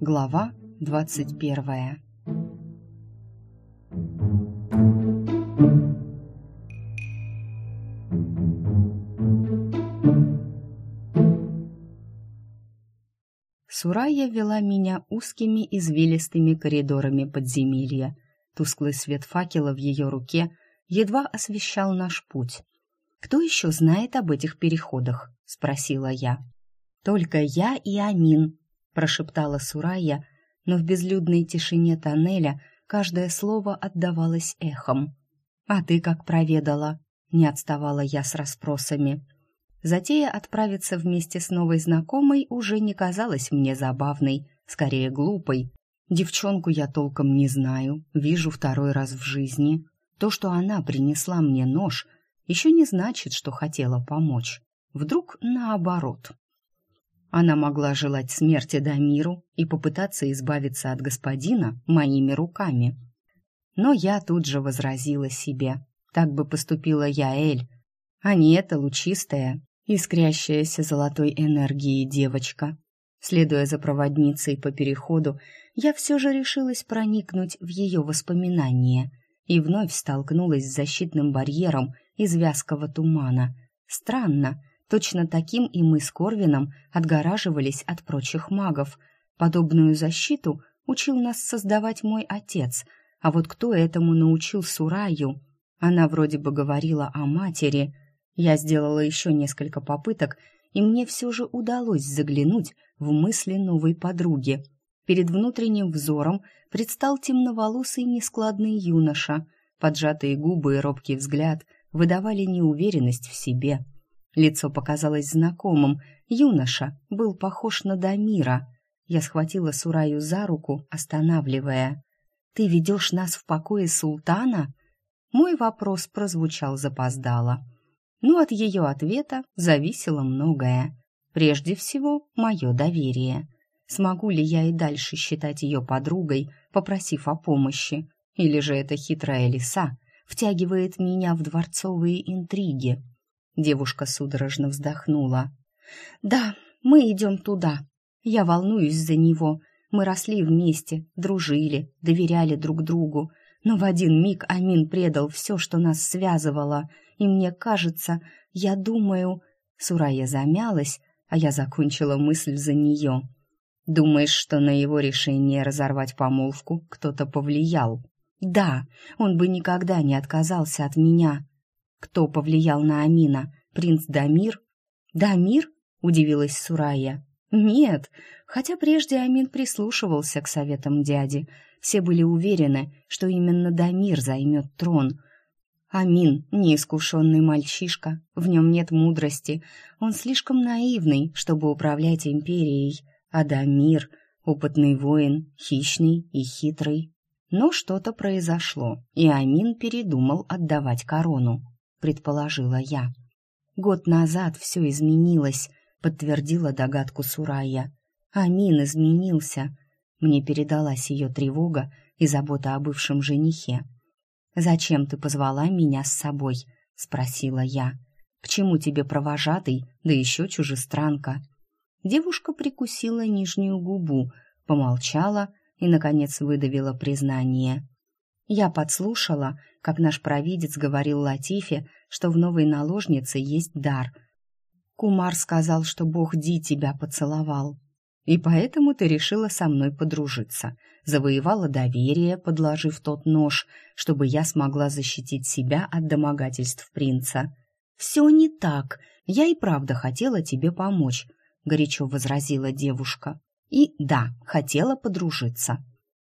Глава двадцать первая Сурая вела меня узкими извилистыми коридорами подземелья. Тусклый свет факела в ее руке едва освещал наш путь. «Кто еще знает об этих переходах?» — спросила я. «Только я и Амин», — прошептала Сурая, но в безлюдной тишине тоннеля каждое слово отдавалось эхом. «А ты как проведала?» — не отставала я с расспросами. Затея отправиться вместе с новой знакомой уже не казалась мне забавной, скорее глупой. Девчонку я толком не знаю, вижу второй раз в жизни. То, что она принесла мне нож, еще не значит, что хотела помочь. Вдруг наоборот. Она могла желать смерти Дамиру и попытаться избавиться от господина моими руками. Но я тут же возразила себе. Так бы поступила я, Эль, а не эта лучистая, искрящаяся золотой энергией девочка. Следуя за проводницей по переходу, я все же решилась проникнуть в ее воспоминания и вновь столкнулась с защитным барьером из вязкого тумана. Странно, точно таким и мы с Корвином отгораживались от прочих магов. Подобную защиту учил нас создавать мой отец, а вот кто этому научил Сураю? Она вроде бы говорила о матери — я сделала еще несколько попыток, и мне все же удалось заглянуть в мысли новой подруги. Перед внутренним взором предстал темноволосый нескладный юноша. Поджатые губы и робкий взгляд выдавали неуверенность в себе. Лицо показалось знакомым. Юноша был похож на Дамира. Я схватила Сураю за руку, останавливая. «Ты ведешь нас в покое султана?» Мой вопрос прозвучал запоздало но от ее ответа зависело многое. Прежде всего, мое доверие. Смогу ли я и дальше считать ее подругой, попросив о помощи? Или же эта хитрая лиса втягивает меня в дворцовые интриги? Девушка судорожно вздохнула. «Да, мы идем туда. Я волнуюсь за него. Мы росли вместе, дружили, доверяли друг другу. Но в один миг Амин предал все, что нас связывало — и мне кажется, я думаю...» Сурая замялась, а я закончила мысль за нее. «Думаешь, что на его решение разорвать помолвку кто-то повлиял?» «Да, он бы никогда не отказался от меня». «Кто повлиял на Амина? Принц Дамир?» «Дамир?» — удивилась Сурая. «Нет, хотя прежде Амин прислушивался к советам дяди. Все были уверены, что именно Дамир займет трон, Амин — неискушенный мальчишка, в нем нет мудрости, он слишком наивный, чтобы управлять империей, а Дамир — опытный воин, хищный и хитрый. Но что-то произошло, и Амин передумал отдавать корону, предположила я. Год назад все изменилось, подтвердила догадку Сурая. Амин изменился. Мне передалась ее тревога и забота о бывшем женихе. «Зачем ты позвала меня с собой?» — спросила я. «К чему тебе провожатый, да еще чужестранка?» Девушка прикусила нижнюю губу, помолчала и, наконец, выдавила признание. Я подслушала, как наш провидец говорил Латифе, что в новой наложнице есть дар. Кумар сказал, что бог Ди тебя поцеловал. И поэтому ты решила со мной подружиться. Завоевала доверие, подложив тот нож, чтобы я смогла защитить себя от домогательств принца. «Все не так. Я и правда хотела тебе помочь», — горячо возразила девушка. «И да, хотела подружиться».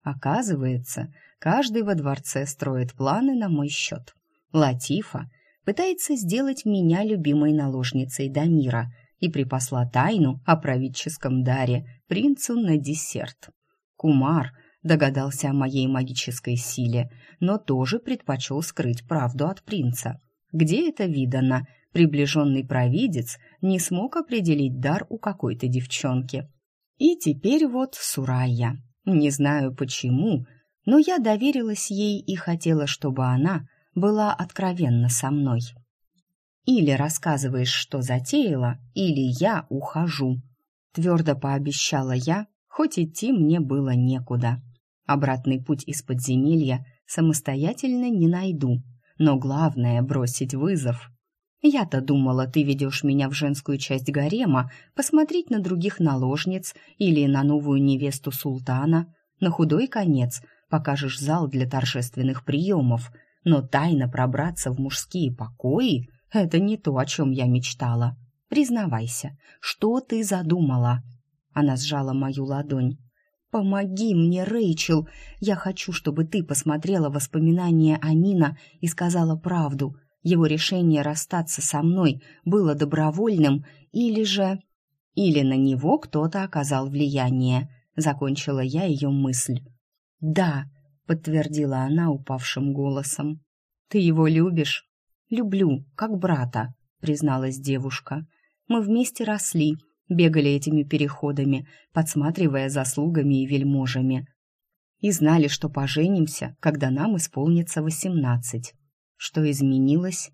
Оказывается, каждый во дворце строит планы на мой счет. Латифа пытается сделать меня любимой наложницей Дамира — и припасла тайну о правительском даре принцу на десерт. Кумар догадался о моей магической силе, но тоже предпочел скрыть правду от принца. Где это видано? Приближенный провидец не смог определить дар у какой-то девчонки. И теперь вот Сурайя. Не знаю почему, но я доверилась ей и хотела, чтобы она была откровенна со мной. Или рассказываешь, что затеяла, или я ухожу. Твердо пообещала я, хоть идти мне было некуда. Обратный путь из подземелья самостоятельно не найду, но главное — бросить вызов. Я-то думала, ты ведешь меня в женскую часть гарема посмотреть на других наложниц или на новую невесту султана. На худой конец покажешь зал для торжественных приемов, но тайно пробраться в мужские покои — это не то, о чем я мечтала. Признавайся, что ты задумала?» Она сжала мою ладонь. «Помоги мне, Рэйчел! Я хочу, чтобы ты посмотрела воспоминания Анина и сказала правду. Его решение расстаться со мной было добровольным или же... Или на него кто-то оказал влияние. Закончила я ее мысль. «Да», — подтвердила она упавшим голосом. «Ты его любишь?» «Люблю, как брата», — призналась девушка. «Мы вместе росли, бегали этими переходами, подсматривая заслугами и вельможами. И знали, что поженимся, когда нам исполнится восемнадцать. Что изменилось?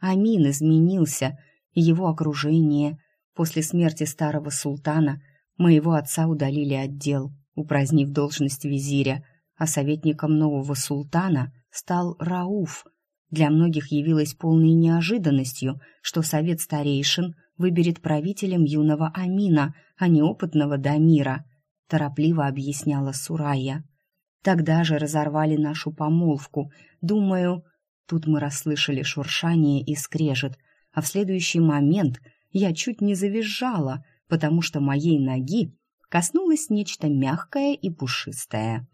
Амин изменился, его окружение. После смерти старого султана моего отца удалили от дел, упразднив должность визиря, а советником нового султана стал Рауф. Для многих явилось полной неожиданностью, что совет старейшин выберет правителем юного Амина, а не опытного Дамира, торопливо объясняла Сурая. Тогда же разорвали нашу помолвку. Думаю, тут мы расслышали шуршание и скрежет, а в следующий момент я чуть не завизжала, потому что моей ноги коснулось нечто мягкое и пушистое.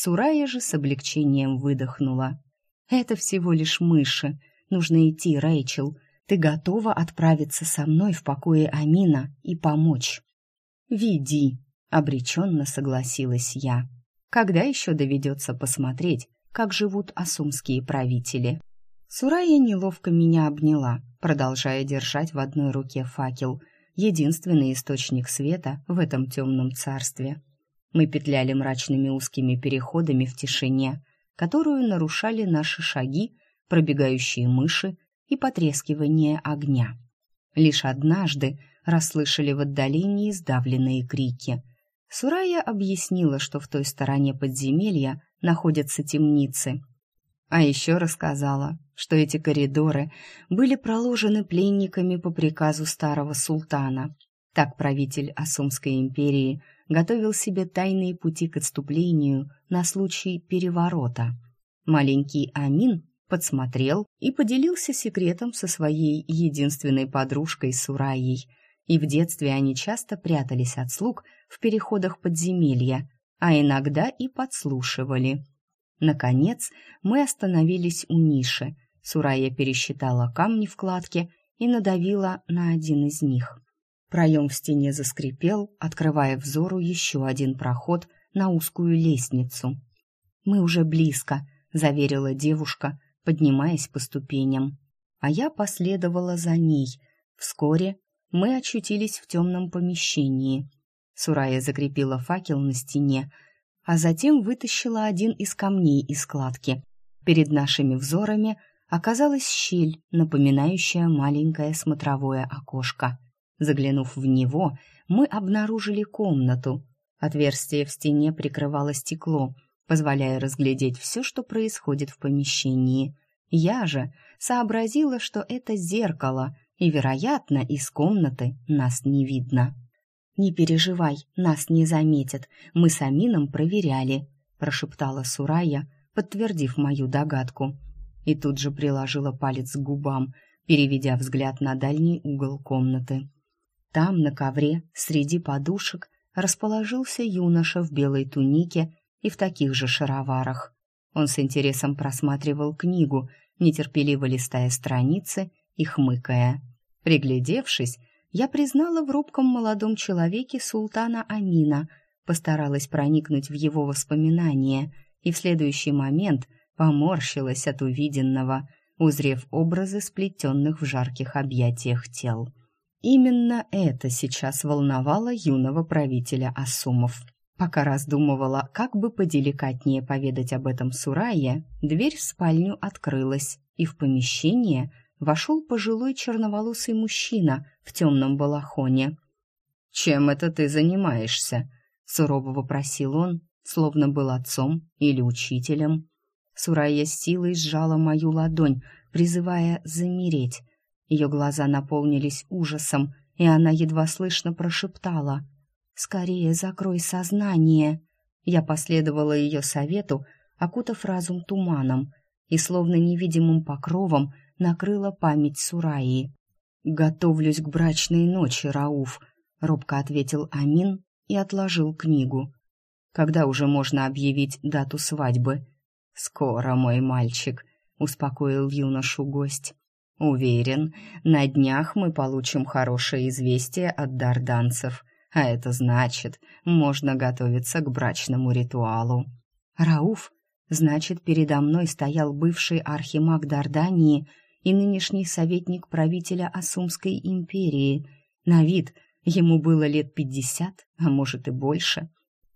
Сурая же с облегчением выдохнула. «Это всего лишь мыши. Нужно идти, Рэйчел. Ты готова отправиться со мной в покое Амина и помочь?» «Веди», — обреченно согласилась я. «Когда еще доведется посмотреть, как живут асумские правители?» Сурая неловко меня обняла, продолжая держать в одной руке факел, единственный источник света в этом темном царстве. Мы петляли мрачными узкими переходами в тишине, которую нарушали наши шаги, пробегающие мыши и потрескивание огня. Лишь однажды расслышали в отдалении сдавленные крики. Сурая объяснила, что в той стороне подземелья находятся темницы. А еще рассказала, что эти коридоры были проложены пленниками по приказу старого султана. Так правитель Асумской империи готовил себе тайные пути к отступлению на случай переворота. Маленький Амин подсмотрел и поделился секретом со своей единственной подружкой Сураей. И в детстве они часто прятались от слуг в переходах подземелья, а иногда и подслушивали. Наконец, мы остановились у ниши. Сурая пересчитала камни в кладке и надавила на один из них. Проем в стене заскрипел, открывая взору еще один проход на узкую лестницу. «Мы уже близко», — заверила девушка, поднимаясь по ступеням. А я последовала за ней. Вскоре мы очутились в темном помещении. Сурая закрепила факел на стене, а затем вытащила один из камней из складки. Перед нашими взорами оказалась щель, напоминающая маленькое смотровое окошко. Заглянув в него, мы обнаружили комнату. Отверстие в стене прикрывало стекло — позволяя разглядеть все, что происходит в помещении. Я же сообразила, что это зеркало, и, вероятно, из комнаты нас не видно. «Не переживай, нас не заметят, мы с Амином проверяли», прошептала Сурая, подтвердив мою догадку. И тут же приложила палец к губам, переведя взгляд на дальний угол комнаты. Там, на ковре, среди подушек, расположился юноша в белой тунике и в таких же шароварах. Он с интересом просматривал книгу, нетерпеливо листая страницы и хмыкая. Приглядевшись, я признала в робком молодом человеке султана Амина, постаралась проникнуть в его воспоминания и в следующий момент поморщилась от увиденного, узрев образы сплетенных в жарких объятиях тел. Именно это сейчас волновало юного правителя Асумов. Пока раздумывала, как бы поделикатнее поведать об этом Сурае, дверь в спальню открылась, и в помещение вошел пожилой черноволосый мужчина в темном балахоне. «Чем это ты занимаешься?» — сурово вопросил он, словно был отцом или учителем. Сурая с силой сжала мою ладонь, призывая замереть. Ее глаза наполнились ужасом, и она едва слышно прошептала «Скорее закрой сознание!» Я последовала ее совету, окутав разум туманом, и словно невидимым покровом накрыла память Сураи. «Готовлюсь к брачной ночи, Рауф», — робко ответил Амин и отложил книгу. «Когда уже можно объявить дату свадьбы?» «Скоро, мой мальчик», — успокоил юношу гость. «Уверен, на днях мы получим хорошее известие от дарданцев, а это значит, можно готовиться к брачному ритуалу». «Рауф, значит, передо мной стоял бывший архимаг Дардании и нынешний советник правителя Асумской империи. На вид ему было лет пятьдесят, а может и больше.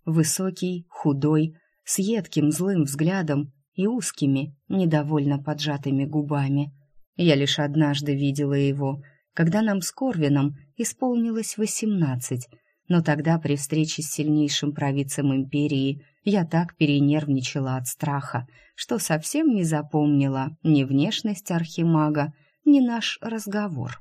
Высокий, худой, с едким злым взглядом и узкими, недовольно поджатыми губами. Я лишь однажды видела его, когда нам с Корвином исполнилось восемнадцать, но тогда при встрече с сильнейшим провидцем империи я так перенервничала от страха, что совсем не запомнила ни внешность архимага, ни наш разговор.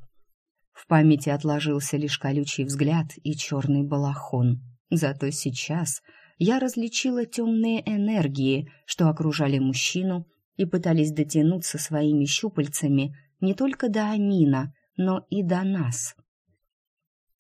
В памяти отложился лишь колючий взгляд и черный балахон. Зато сейчас я различила темные энергии, что окружали мужчину и пытались дотянуться своими щупальцами не только до Амина, но и до нас.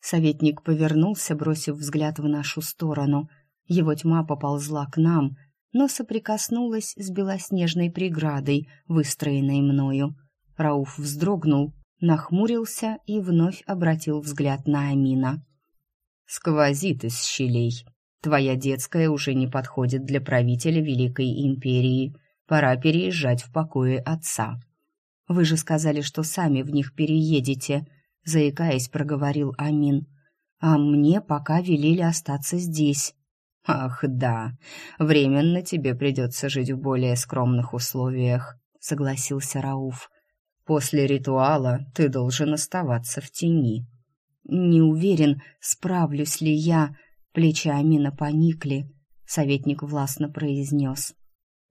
Советник повернулся, бросив взгляд в нашу сторону. Его тьма поползла к нам, но соприкоснулась с белоснежной преградой, выстроенной мною. Рауф вздрогнул, нахмурился и вновь обратил взгляд на Амина. «Сквозит из щелей», Твоя детская уже не подходит для правителя Великой Империи. Пора переезжать в покое отца. Вы же сказали, что сами в них переедете, заикаясь, проговорил Амин. А мне пока велели остаться здесь. Ах, да. Временно тебе придется жить в более скромных условиях, согласился Рауф. После ритуала ты должен оставаться в тени. Не уверен, справлюсь ли я, Плечи Амина поникли. Советник властно произнес.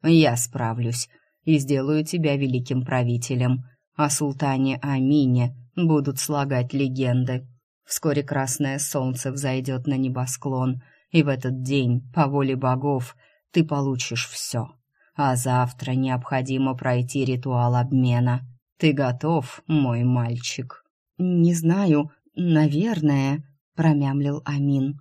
«Я справлюсь и сделаю тебя великим правителем. О султане Амине будут слагать легенды. Вскоре красное солнце взойдет на небосклон, и в этот день, по воле богов, ты получишь все. А завтра необходимо пройти ритуал обмена. Ты готов, мой мальчик?» «Не знаю, наверное», — промямлил Амин.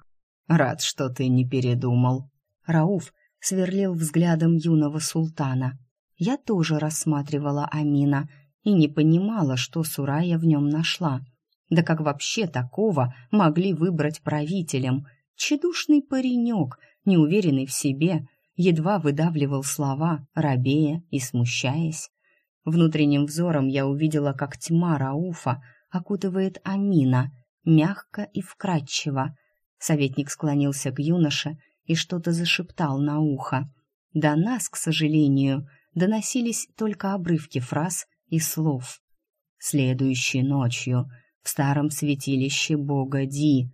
Рад, что ты не передумал. Рауф сверлил взглядом юного султана. Я тоже рассматривала Амина и не понимала, что Сурая в нем нашла. Да как вообще такого могли выбрать правителем? Чедушный паренек, неуверенный в себе, едва выдавливал слова, робея и смущаясь. Внутренним взором я увидела, как тьма Рауфа окутывает Амина, мягко и вкрадчиво, Советник склонился к юноше и что-то зашептал на ухо. До нас, к сожалению, доносились только обрывки фраз и слов. «Следующей ночью в старом святилище бога Ди.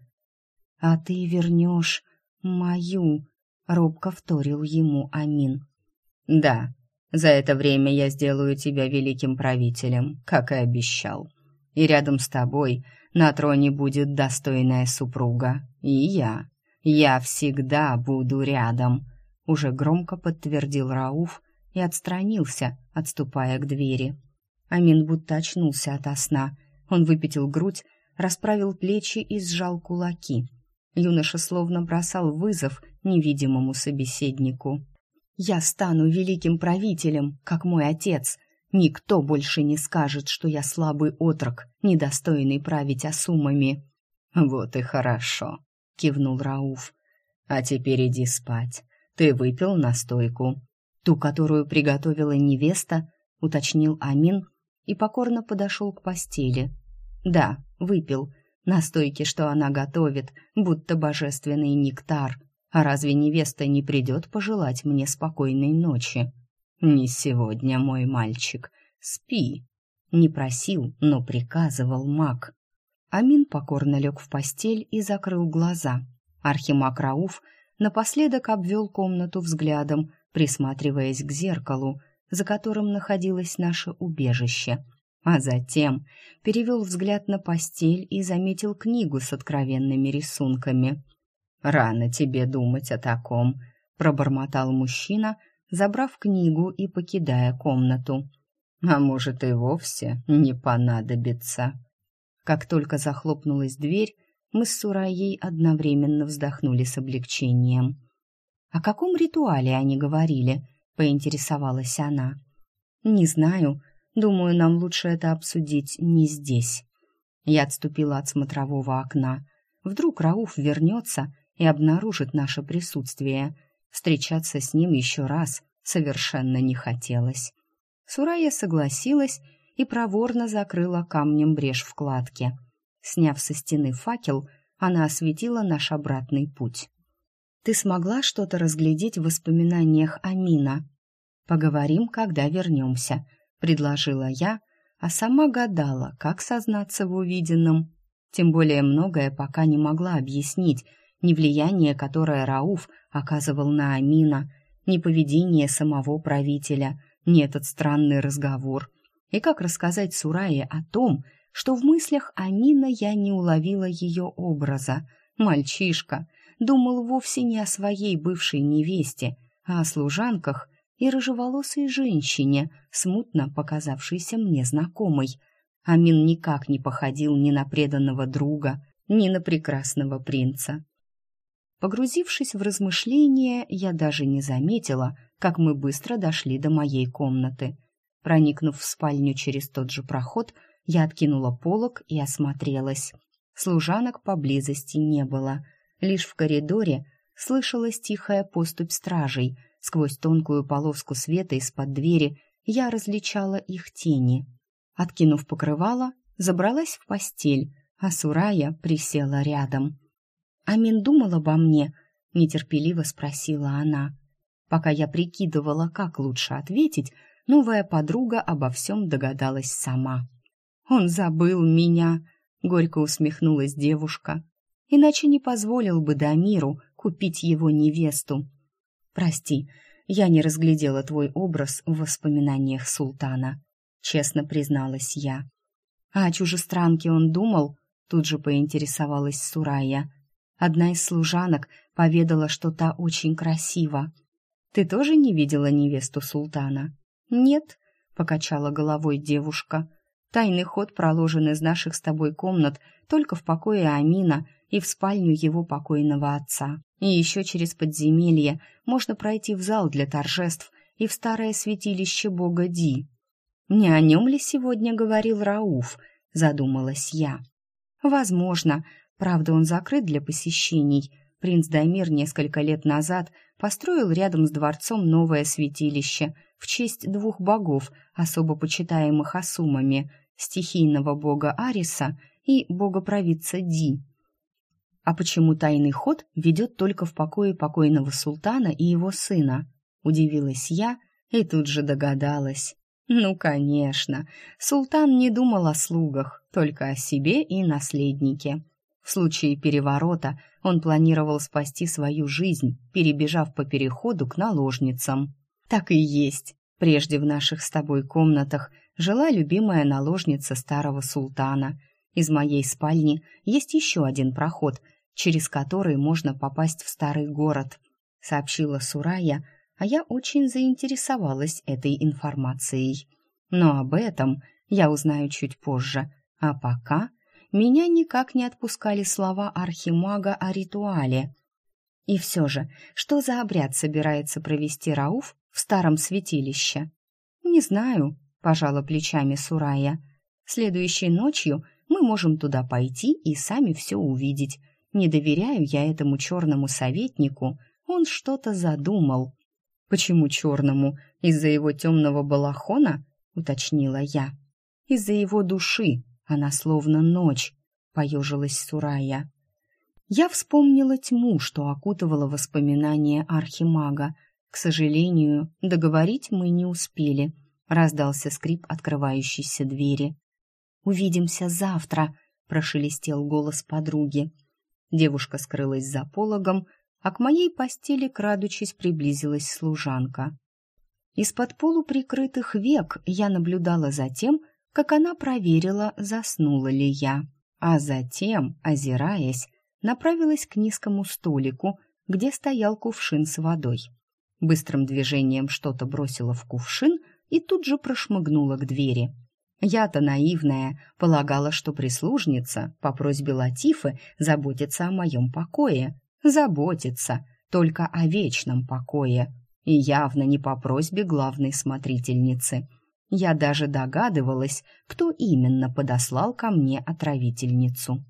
А ты вернешь мою», — робко вторил ему Амин. «Да, за это время я сделаю тебя великим правителем, как и обещал. И рядом с тобой на троне будет достойная супруга. И я. Я всегда буду рядом», — уже громко подтвердил Рауф и отстранился, отступая к двери. Амин будто очнулся ото сна. Он выпятил грудь, расправил плечи и сжал кулаки. Юноша словно бросал вызов невидимому собеседнику. «Я стану великим правителем, как мой отец», Никто больше не скажет, что я слабый отрок, недостойный править осумами. Вот и хорошо, кивнул Рауф. А теперь иди спать. Ты выпил настойку, ту, которую приготовила невеста, уточнил Амин и покорно подошел к постели. Да, выпил. Настойки, что она готовит, будто божественный нектар. А разве невеста не придет пожелать мне спокойной ночи? «Не сегодня, мой мальчик. Спи». Не просил, но приказывал маг. Амин покорно лег в постель и закрыл глаза. Архимаг Рауф напоследок обвел комнату взглядом, присматриваясь к зеркалу, за которым находилось наше убежище, а затем перевел взгляд на постель и заметил книгу с откровенными рисунками. «Рано тебе думать о таком», — пробормотал мужчина, забрав книгу и покидая комнату. «А может, и вовсе не понадобится». Как только захлопнулась дверь, мы с Сураей одновременно вздохнули с облегчением. «О каком ритуале они говорили?» — поинтересовалась она. «Не знаю. Думаю, нам лучше это обсудить не здесь». Я отступила от смотрового окна. Вдруг Рауф вернется и обнаружит наше присутствие. Встречаться с ним еще раз совершенно не хотелось. Сурая согласилась и проворно закрыла камнем брешь в кладке. Сняв со стены факел, она осветила наш обратный путь. «Ты смогла что-то разглядеть в воспоминаниях Амина?» «Поговорим, когда вернемся», — предложила я, а сама гадала, как сознаться в увиденном. Тем более многое пока не могла объяснить, ни влияние, которое Рауф оказывал на Амина, ни поведение самого правителя, ни этот странный разговор. И как рассказать Сурае о том, что в мыслях Амина я не уловила ее образа. Мальчишка думал вовсе не о своей бывшей невесте, а о служанках и рыжеволосой женщине, смутно показавшейся мне знакомой. Амин никак не походил ни на преданного друга, ни на прекрасного принца. Погрузившись в размышления, я даже не заметила, как мы быстро дошли до моей комнаты. Проникнув в спальню через тот же проход, я откинула полог и осмотрелась. Служанок поблизости не было. Лишь в коридоре слышалась тихая поступь стражей. Сквозь тонкую полоску света из-под двери я различала их тени. Откинув покрывало, забралась в постель, а Сурая присела рядом. «Амин думал обо мне?» — нетерпеливо спросила она. Пока я прикидывала, как лучше ответить, новая подруга обо всем догадалась сама. Он забыл меня, горько усмехнулась девушка. Иначе не позволил бы Дамиру купить его невесту. Прости, я не разглядела твой образ в воспоминаниях султана, честно призналась я. А о чужестранке он думал, тут же поинтересовалась Сурая. Одна из служанок поведала, что та очень красива. Ты тоже не видела невесту султана? Нет, покачала головой девушка. Тайный ход проложен из наших с тобой комнат только в покое Амина и в спальню его покойного отца. И еще через подземелье можно пройти в зал для торжеств и в старое святилище бога Ди. Не о нем ли сегодня говорил Рауф, задумалась я. Возможно, правда, он закрыт для посещений. Принц Даймир несколько лет назад построил рядом с дворцом новое святилище в честь двух богов, особо почитаемых асумами, стихийного бога Ариса и бога-провидца Ди. А почему тайный ход ведет только в покое покойного султана и его сына? Удивилась я и тут же догадалась. Ну, конечно, султан не думал о слугах, только о себе и наследнике. В случае переворота он планировал спасти свою жизнь, перебежав по переходу к наложницам. Так и есть. Прежде в наших с тобой комнатах жила любимая наложница старого султана. Из моей спальни есть еще один проход, через который можно попасть в старый город, сообщила Сурая, а я очень заинтересовалась этой информацией. Но об этом я узнаю чуть позже, а пока меня никак не отпускали слова архимага о ритуале. И все же, что за обряд собирается провести Рауф в старом святилище? Не знаю, пожала плечами Сурая. Следующей ночью мы можем туда пойти и сами все увидеть. Не доверяю я этому черному советнику, он что-то задумал. Почему черному? Из-за его темного балахона? уточнила я. Из-за его души, она словно ночь, поежилась Сурая. Я вспомнила тьму, что окутывала воспоминания архимага. К сожалению, договорить мы не успели. раздался скрип открывающейся двери. «Увидимся завтра», — прошелестел голос подруги. Девушка скрылась за пологом, а к моей постели, крадучись, приблизилась служанка. Из-под полуприкрытых век я наблюдала за тем, как она проверила, заснула ли я, а затем, озираясь, направилась к низкому столику, где стоял кувшин с водой. Быстрым движением что-то бросила в кувшин и тут же прошмыгнула к двери. Я-то наивная, полагала, что прислужница по просьбе Латифы заботится о моем покое. Заботится, только о вечном покое. И явно не по просьбе главной смотрительницы. Я даже догадывалась, кто именно подослал ко мне отравительницу.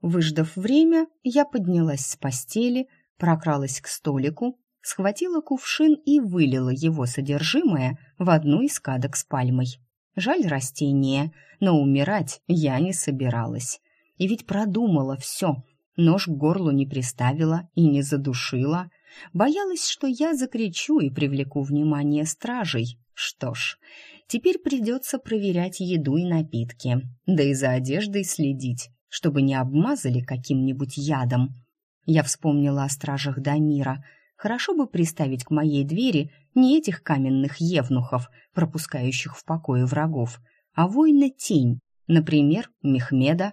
Выждав время, я поднялась с постели, прокралась к столику, схватила кувшин и вылила его содержимое в одну из кадок с пальмой. Жаль растение, но умирать я не собиралась. И ведь продумала все. Нож к горлу не приставила и не задушила. Боялась, что я закричу и привлеку внимание стражей. Что ж, теперь придется проверять еду и напитки, да и за одеждой следить, чтобы не обмазали каким-нибудь ядом. Я вспомнила о стражах Дамира — Хорошо бы приставить к моей двери не этих каменных евнухов, пропускающих в покое врагов, а воина-тень, например, Мехмеда,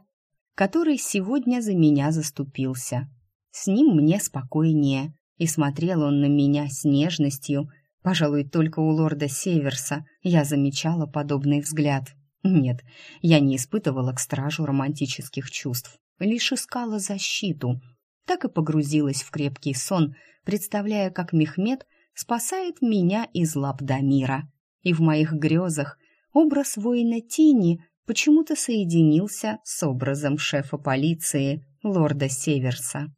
который сегодня за меня заступился. С ним мне спокойнее, и смотрел он на меня с нежностью. Пожалуй, только у лорда Северса я замечала подобный взгляд. Нет, я не испытывала к стражу романтических чувств, лишь искала защиту — так и погрузилась в крепкий сон, представляя, как Мехмед спасает меня из лап Дамира. И в моих грезах образ воина тени почему-то соединился с образом шефа полиции, лорда Северса.